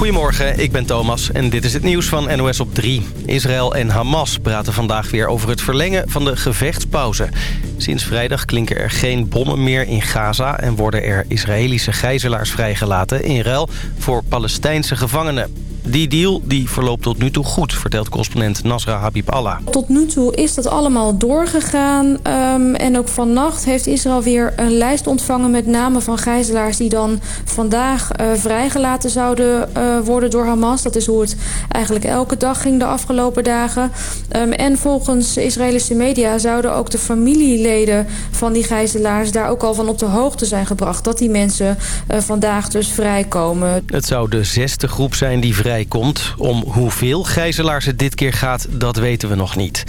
Goedemorgen, ik ben Thomas en dit is het nieuws van NOS op 3. Israël en Hamas praten vandaag weer over het verlengen van de gevechtspauze. Sinds vrijdag klinken er geen bommen meer in Gaza... en worden er Israëlische gijzelaars vrijgelaten in ruil voor Palestijnse gevangenen. Die deal die verloopt tot nu toe goed, vertelt correspondent Nasra Habib Allah. Tot nu toe is dat allemaal doorgegaan. Um, en ook vannacht heeft Israël weer een lijst ontvangen met namen van gijzelaars... die dan vandaag uh, vrijgelaten zouden uh, worden door Hamas. Dat is hoe het eigenlijk elke dag ging de afgelopen dagen. Um, en volgens Israëlische media zouden ook de familieleden van die gijzelaars... daar ook al van op de hoogte zijn gebracht. Dat die mensen uh, vandaag dus vrijkomen. Het zou de zesde groep zijn die vrij komt. Om hoeveel gijzelaars het dit keer gaat, dat weten we nog niet.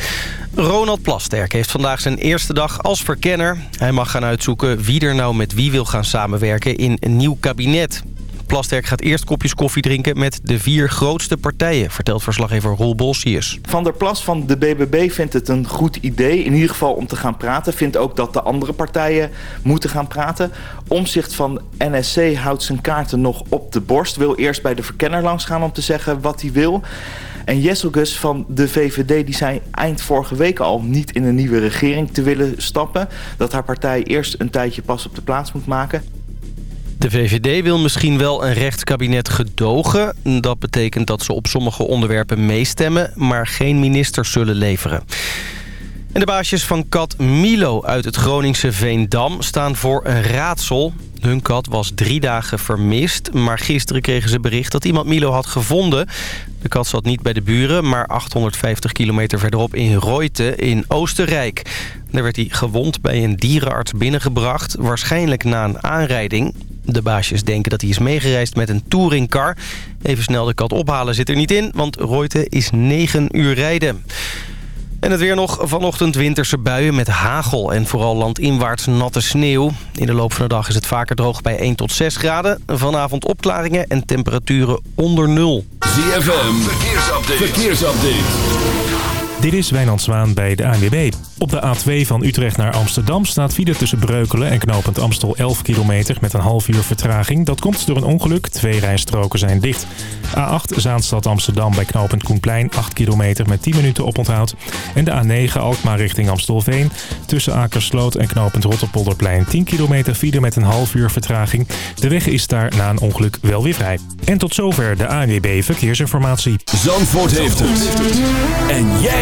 Ronald Plasterk heeft vandaag zijn eerste dag als verkenner. Hij mag gaan uitzoeken wie er nou met wie wil gaan samenwerken in een nieuw kabinet. Plasterk gaat eerst kopjes koffie drinken met de vier grootste partijen... vertelt verslaggever Roel Bolsius. Van der Plas van de BBB vindt het een goed idee... in ieder geval om te gaan praten. Vindt ook dat de andere partijen moeten gaan praten. Omzicht van NSC houdt zijn kaarten nog op de borst. Wil eerst bij de verkenner langs gaan om te zeggen wat hij wil... En Jesselgus van de VVD die zei eind vorige week al niet in een nieuwe regering te willen stappen. Dat haar partij eerst een tijdje pas op de plaats moet maken. De VVD wil misschien wel een rechtskabinet gedogen. Dat betekent dat ze op sommige onderwerpen meestemmen... maar geen ministers zullen leveren. De baasjes van kat Milo uit het Groningse Veendam staan voor een raadsel. Hun kat was drie dagen vermist, maar gisteren kregen ze bericht dat iemand Milo had gevonden. De kat zat niet bij de buren, maar 850 kilometer verderop in Reute in Oostenrijk. Daar werd hij gewond bij een dierenarts binnengebracht, waarschijnlijk na een aanrijding. De baasjes denken dat hij is meegereisd met een touringcar. Even snel de kat ophalen zit er niet in, want Reute is 9 uur rijden. En het weer nog vanochtend winterse buien met hagel en vooral landinwaarts natte sneeuw. In de loop van de dag is het vaker droog bij 1 tot 6 graden. Vanavond opklaringen en temperaturen onder nul. ZFM, verkeersupdate. verkeersupdate. Dit is Wijnand Zwaan bij de ANWB. Op de A2 van Utrecht naar Amsterdam staat file tussen Breukelen en knooppunt Amstel 11 kilometer met een half uur vertraging. Dat komt door een ongeluk. Twee rijstroken zijn dicht. A8 Zaanstad Amsterdam bij knooppunt Koenplein 8 kilometer met 10 minuten oponthoud. En de A9 Alkmaar richting Amstelveen tussen Akersloot en knooppunt Rotterpolderplein 10 kilometer file met een half uur vertraging. De weg is daar na een ongeluk wel weer vrij. En tot zover de ANWB Verkeersinformatie. Zandvoort heeft het. En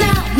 now.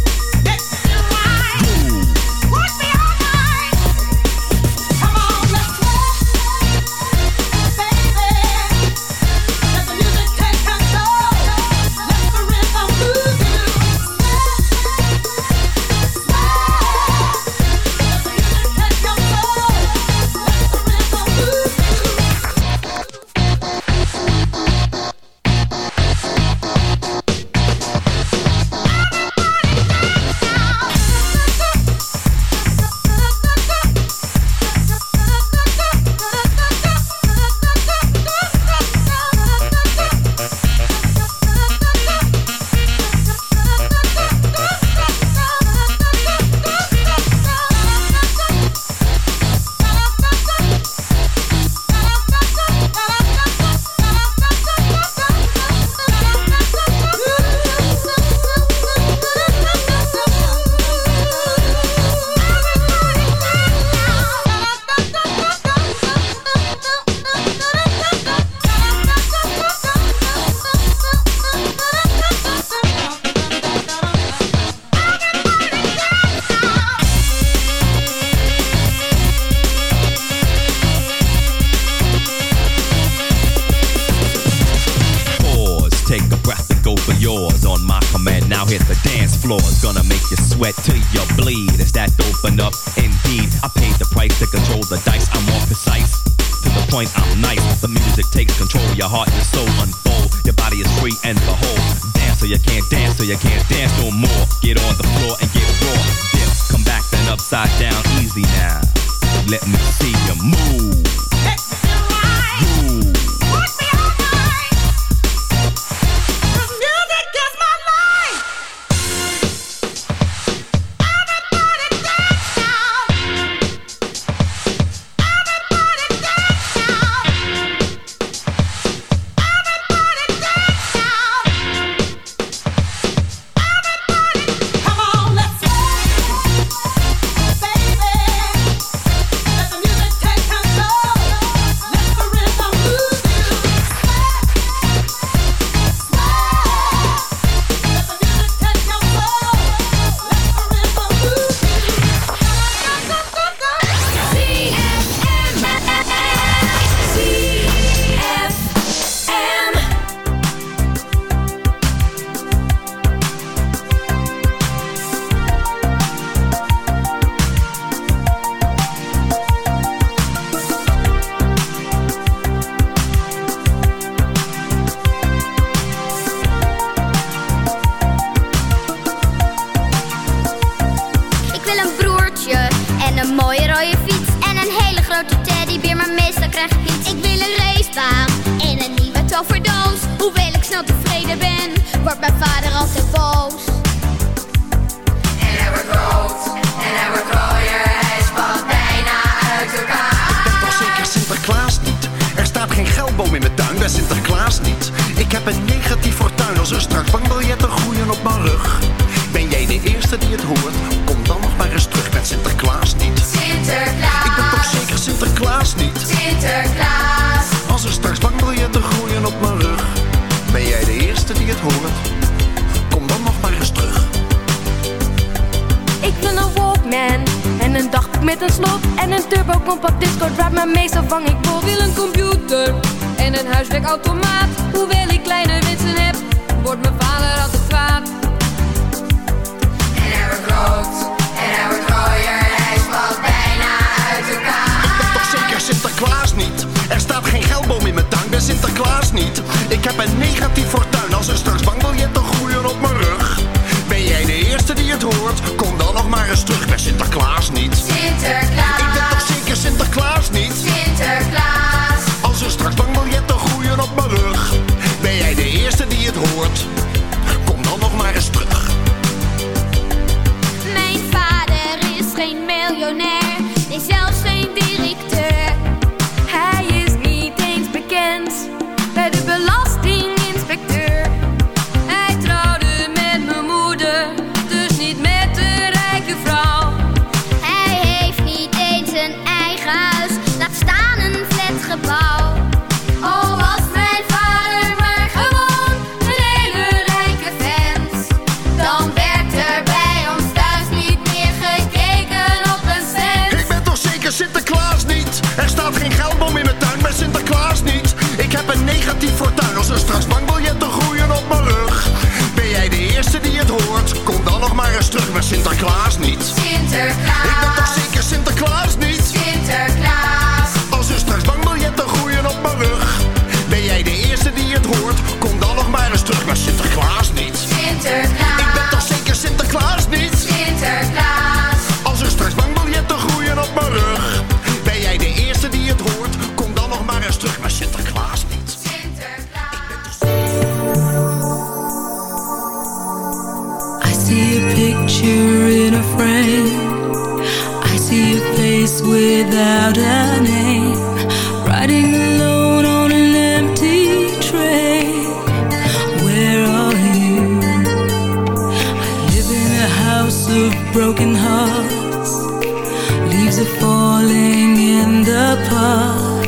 are falling in the park.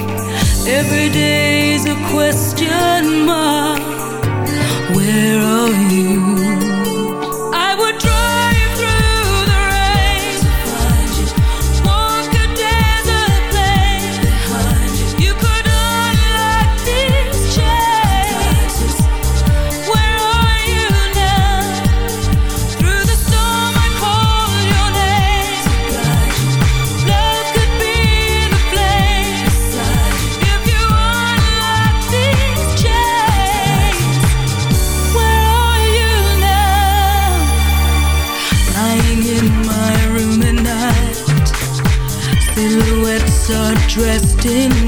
Every day is a question mark. accepting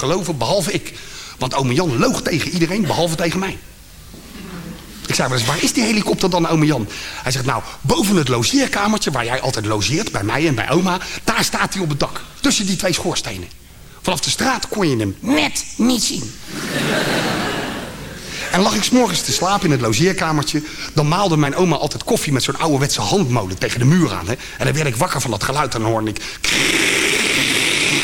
geloven, behalve ik. Want oom Jan loog tegen iedereen, behalve tegen mij. Ik zei eens, waar is die helikopter dan, oom Jan? Hij zegt, nou, boven het logeerkamertje waar jij altijd logeert, bij mij en bij oma, daar staat hij op het dak. Tussen die twee schoorstenen. Vanaf de straat kon je hem net niet zien. En lag ik s'morgens te slapen in het logeerkamertje... dan maalde mijn oma altijd koffie met zo'n ouderwetse handmolen tegen de muur aan. Hè? En dan werd ik wakker van dat geluid en dan hoorde ik...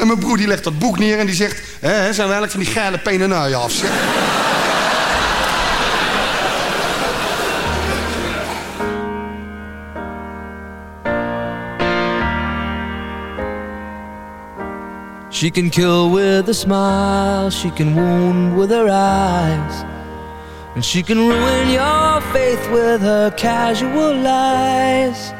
En mijn broer die legt dat boek neer en die zegt... Hè, zijn we eigenlijk van die geile penenuien af, zeg. She can kill with a smile, she can wound with her eyes. And she can ruin your faith with her casual lies.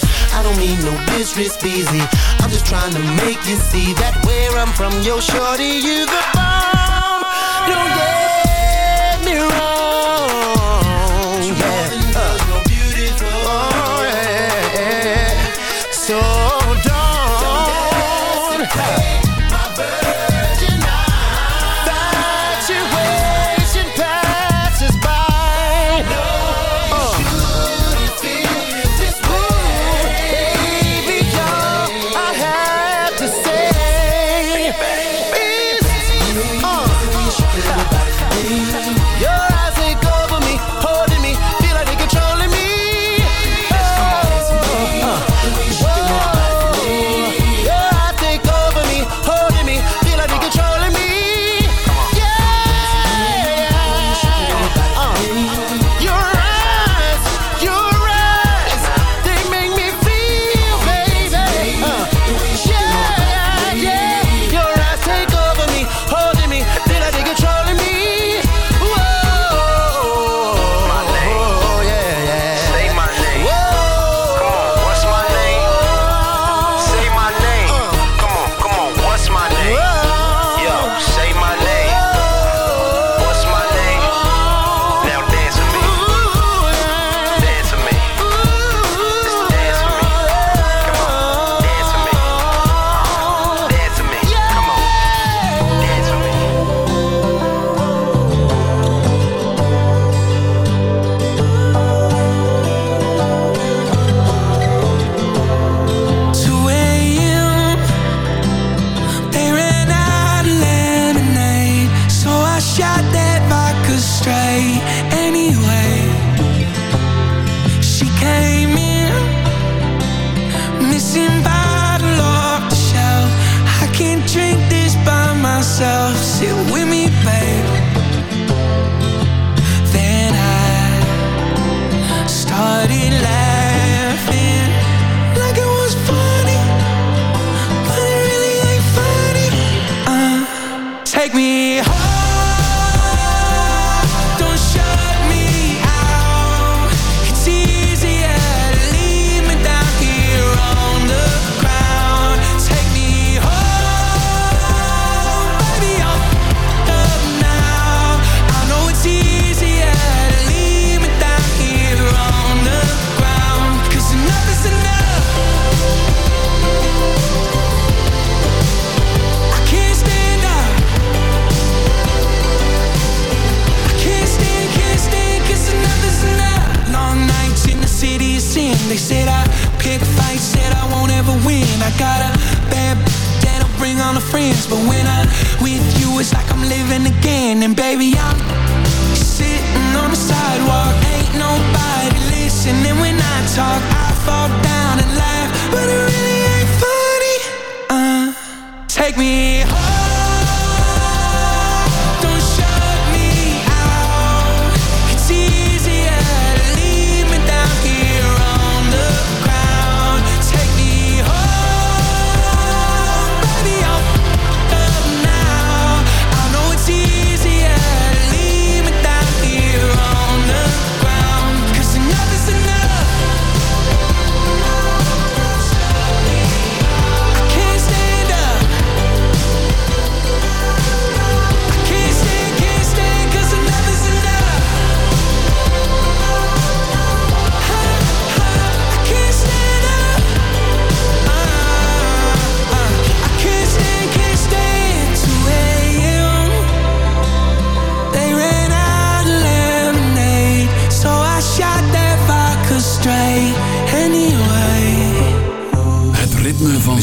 I don't mean no disrespect, easy. I'm just trying to make you see that where I'm from, yo, shorty, you the bomb. Don't get me wrong.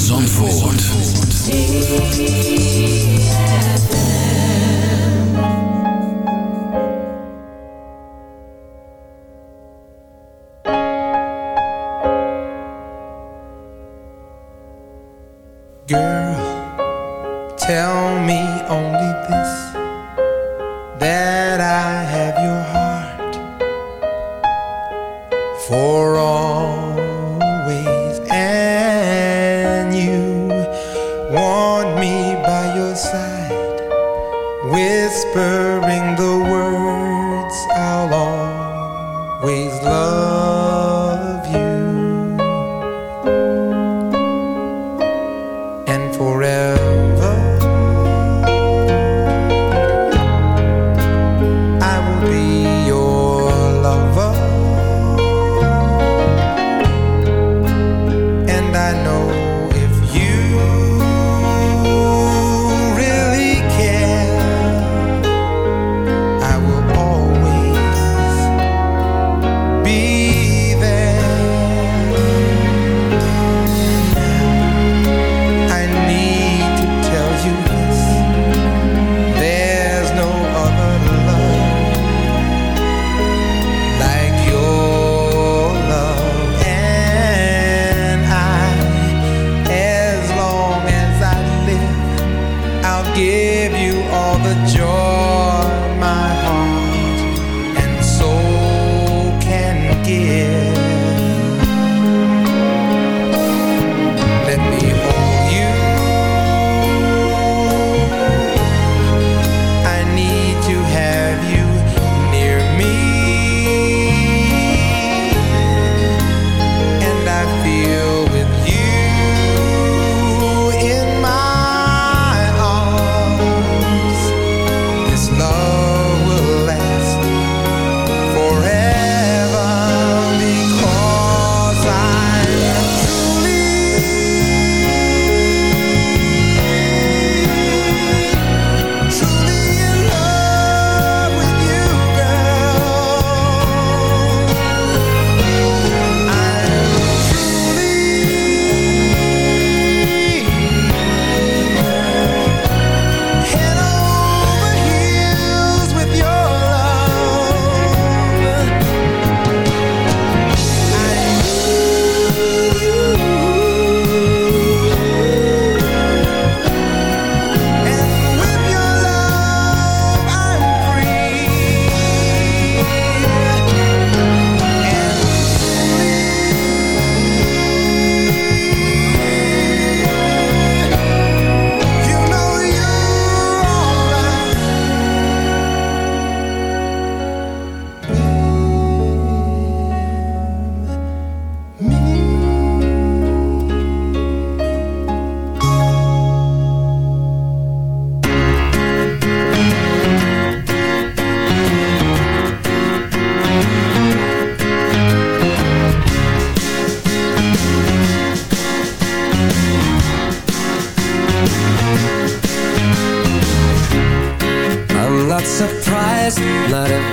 Zandvoort. Yeah.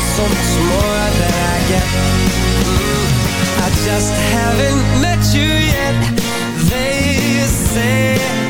I'll so much more than I get. Mm, I just haven't met you yet. They say